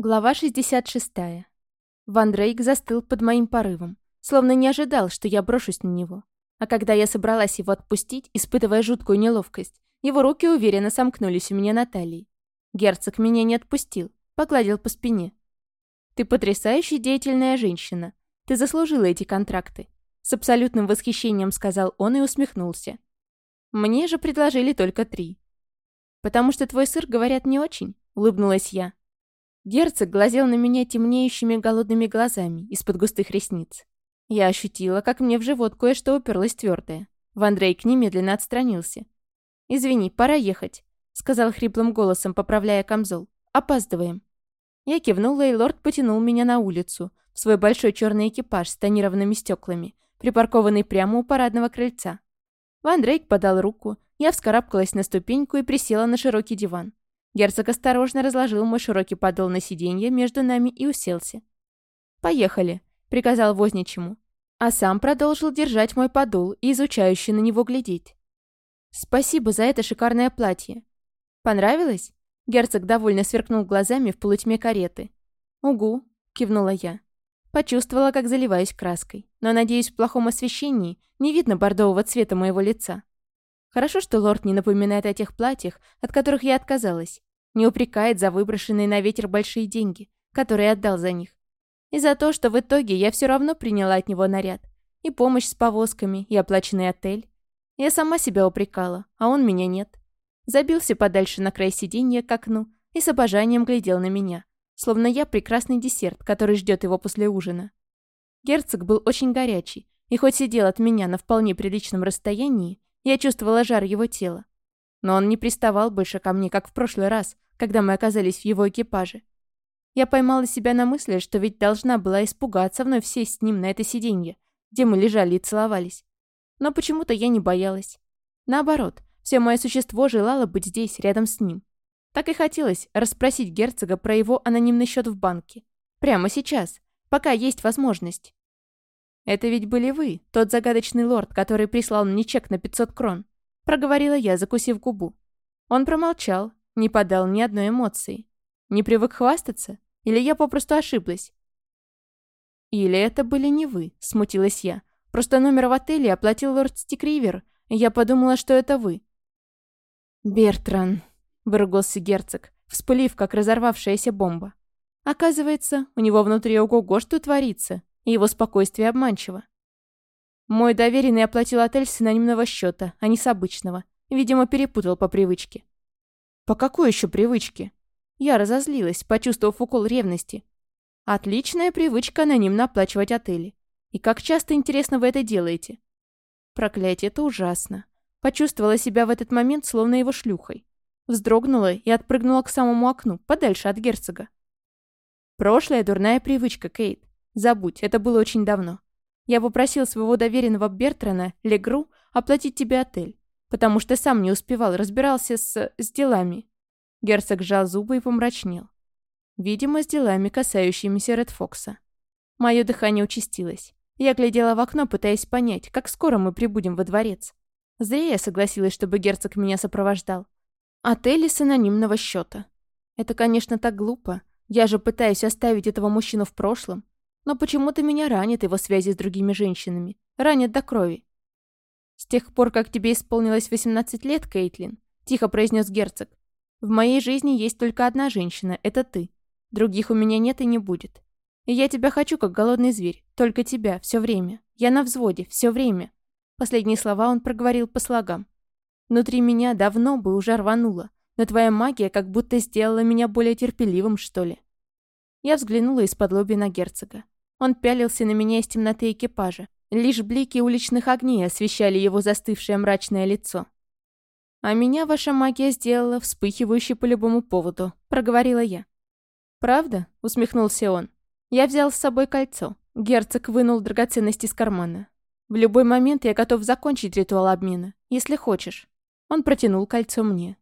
Глава 66. Ван Дрейк застыл под моим порывом, словно не ожидал, что я брошусь на него. А когда я собралась его отпустить, испытывая жуткую неловкость, его руки уверенно сомкнулись у меня на талии. Герцог меня не отпустил, погладил по спине. «Ты потрясающе деятельная женщина. Ты заслужила эти контракты», — с абсолютным восхищением сказал он и усмехнулся. «Мне же предложили только три». «Потому что твой сыр, говорят, не очень», — улыбнулась я. Герцог глазел на меня темнеющими голодными глазами из-под густых ресниц. Я ощутила, как мне в живот кое-что уперлось твердое. Ван Дрейк немедленно отстранился. «Извини, пора ехать», — сказал хриплым голосом, поправляя камзол. «Опаздываем». Я кивнула, и лорд потянул меня на улицу, в свой большой черный экипаж с тонированными стеклами, припаркованный прямо у парадного крыльца. Ван Дрейк подал руку, я вскарабкалась на ступеньку и присела на широкий диван. Герцог осторожно разложил мой широкий подол на сиденье между нами и уселся. «Поехали», — приказал возничему. А сам продолжил держать мой подол и изучающе на него глядеть. «Спасибо за это шикарное платье. Понравилось?» Герцог довольно сверкнул глазами в полутьме кареты. «Угу», — кивнула я. Почувствовала, как заливаюсь краской, но, надеюсь, в плохом освещении не видно бордового цвета моего лица. Хорошо, что лорд не напоминает о тех платьях, от которых я отказалась. Не упрекает за выброшенные на ветер большие деньги, которые отдал за них. И за то, что в итоге я все равно приняла от него наряд. И помощь с повозками, и оплаченный отель. Я сама себя упрекала, а он меня нет. Забился подальше на край сиденья к окну и с обожанием глядел на меня, словно я прекрасный десерт, который ждет его после ужина. Герцог был очень горячий, и хоть сидел от меня на вполне приличном расстоянии, я чувствовала жар его тела. Но он не приставал больше ко мне, как в прошлый раз, когда мы оказались в его экипаже. Я поймала себя на мысли, что ведь должна была испугаться вновь сесть с ним на это сиденье, где мы лежали и целовались. Но почему-то я не боялась. Наоборот, все мое существо желало быть здесь, рядом с ним. Так и хотелось расспросить герцога про его анонимный счет в банке. Прямо сейчас, пока есть возможность. «Это ведь были вы, тот загадочный лорд, который прислал мне чек на 500 крон», проговорила я, закусив губу. Он промолчал, не подал ни одной эмоции. Не привык хвастаться? Или я попросту ошиблась? Или это были не вы, смутилась я. Просто номер в отеле оплатил лорд Стикривер, и я подумала, что это вы. «Бертран», — выругался герцог, вспылив, как разорвавшаяся бомба. Оказывается, у него внутри ого-го что творится, и его спокойствие обманчиво. Мой доверенный оплатил отель с анонимного счета, а не с обычного. Видимо, перепутал по привычке. По какой еще привычке? Я разозлилась, почувствовав укол ревности. Отличная привычка анонимно оплачивать отели. И как часто, интересно, вы это делаете? Проклятие, это ужасно. Почувствовала себя в этот момент словно его шлюхой. Вздрогнула и отпрыгнула к самому окну, подальше от герцога. Прошлая дурная привычка, Кейт. Забудь, это было очень давно. Я попросил своего доверенного Бертрана, Легру, оплатить тебе отель потому что сам не успевал, разбирался с... с делами». Герцог сжал зубы и помрачнел. Видимо, с делами, касающимися Ред Фокса. Мое дыхание участилось. Я глядела в окно, пытаясь понять, как скоро мы прибудем во дворец. Зря я согласилась, чтобы герцог меня сопровождал. Отели с анонимного счета. Это, конечно, так глупо. Я же пытаюсь оставить этого мужчину в прошлом. Но почему-то меня ранит его связи с другими женщинами. Ранит до крови. «С тех пор, как тебе исполнилось 18 лет, Кейтлин», — тихо произнес герцог, «в моей жизни есть только одна женщина — это ты. Других у меня нет и не будет. И я тебя хочу, как голодный зверь. Только тебя, все время. Я на взводе, все время». Последние слова он проговорил по слогам. «Внутри меня давно бы уже рвануло, но твоя магия как будто сделала меня более терпеливым, что ли». Я взглянула из-под лоби на герцога. Он пялился на меня из темноты экипажа, Лишь блики уличных огней освещали его застывшее мрачное лицо. «А меня ваша магия сделала вспыхивающей по любому поводу», — проговорила я. «Правда?» — усмехнулся он. «Я взял с собой кольцо». Герцог вынул драгоценность из кармана. «В любой момент я готов закончить ритуал обмена, если хочешь». Он протянул кольцо мне.